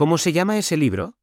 ¿Cómo se llama ese libro?